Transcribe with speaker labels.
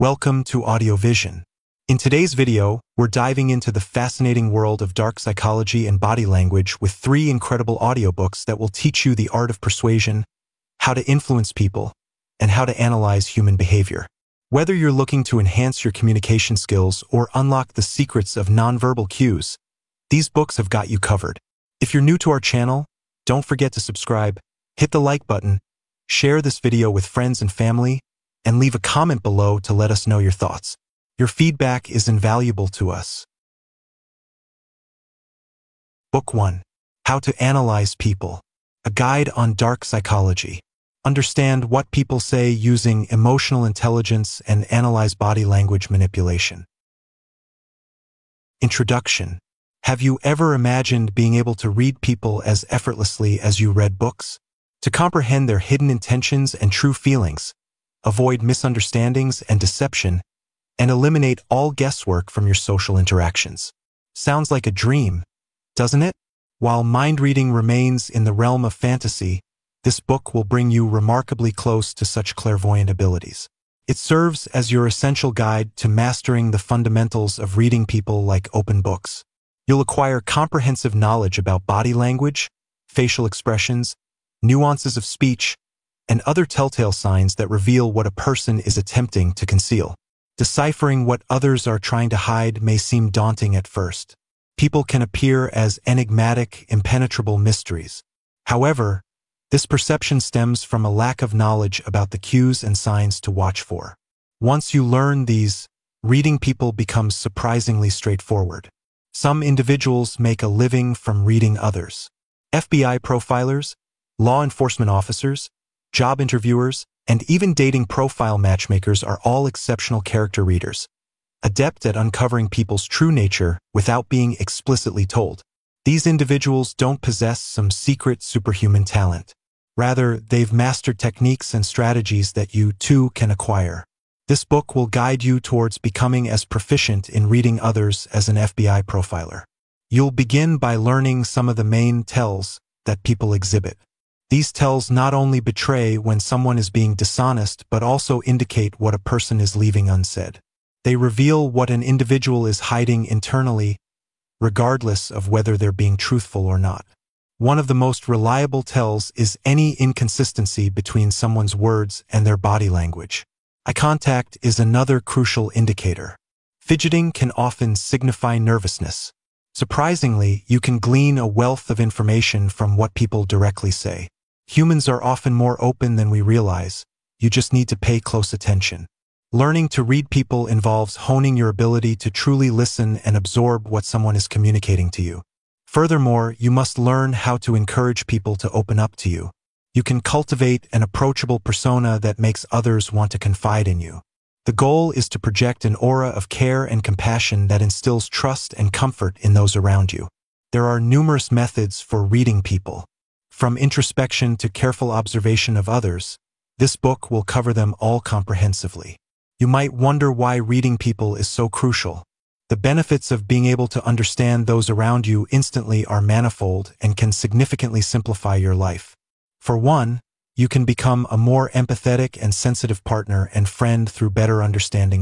Speaker 1: Welcome to Audio Vision. In today's video, we're diving into the fascinating world of dark psychology and body language with three incredible audiobooks that will teach you the art of persuasion, how to influence people, and how to analyze human behavior. Whether you're looking to enhance your communication skills or unlock the secrets of nonverbal cues, these books have got you covered. If you're new to our channel, don't forget to subscribe, hit the like button, share this video with friends and family, and leave a comment below to let us know your thoughts. Your feedback is invaluable to us. Book 1. How to Analyze People. A Guide on Dark Psychology. Understand what people say using emotional intelligence and analyze body language manipulation. Introduction. Have you ever imagined being able to read people as effortlessly as you read books? To comprehend their hidden intentions and true feelings, avoid misunderstandings and deception, and eliminate all guesswork from your social interactions. Sounds like a dream, doesn't it? While mind reading remains in the realm of fantasy, this book will bring you remarkably close to such clairvoyant abilities. It serves as your essential guide to mastering the fundamentals of reading people like open books. You'll acquire comprehensive knowledge about body language, facial expressions, nuances of speech, and other telltale signs that reveal what a person is attempting to conceal. Deciphering what others are trying to hide may seem daunting at first. People can appear as enigmatic, impenetrable mysteries. However, this perception stems from a lack of knowledge about the cues and signs to watch for. Once you learn these, reading people becomes surprisingly straightforward. Some individuals make a living from reading others. FBI profilers, law enforcement officers, job interviewers, and even dating profile matchmakers are all exceptional character readers, adept at uncovering people's true nature without being explicitly told. These individuals don't possess some secret superhuman talent. Rather, they've mastered techniques and strategies that you, too, can acquire. This book will guide you towards becoming as proficient in reading others as an FBI profiler. You'll begin by learning some of the main tells that people exhibit. These tells not only betray when someone is being dishonest, but also indicate what a person is leaving unsaid. They reveal what an individual is hiding internally, regardless of whether they're being truthful or not. One of the most reliable tells is any inconsistency between someone's words and their body language. Eye contact is another crucial indicator. Fidgeting can often signify nervousness. Surprisingly, you can glean a wealth of information from what people directly say. Humans are often more open than we realize. You just need to pay close attention. Learning to read people involves honing your ability to truly listen and absorb what someone is communicating to you. Furthermore, you must learn how to encourage people to open up to you. You can cultivate an approachable persona that makes others want to confide in you. The goal is to project an aura of care and compassion that instills trust and comfort in those around you. There are numerous methods for reading people. From introspection to careful observation of others, this book will cover them all comprehensively. You might wonder why reading people is so crucial. The benefits of being able to understand those around you instantly are manifold and can significantly simplify your life. For one, you can become a more empathetic and sensitive partner and friend through better understanding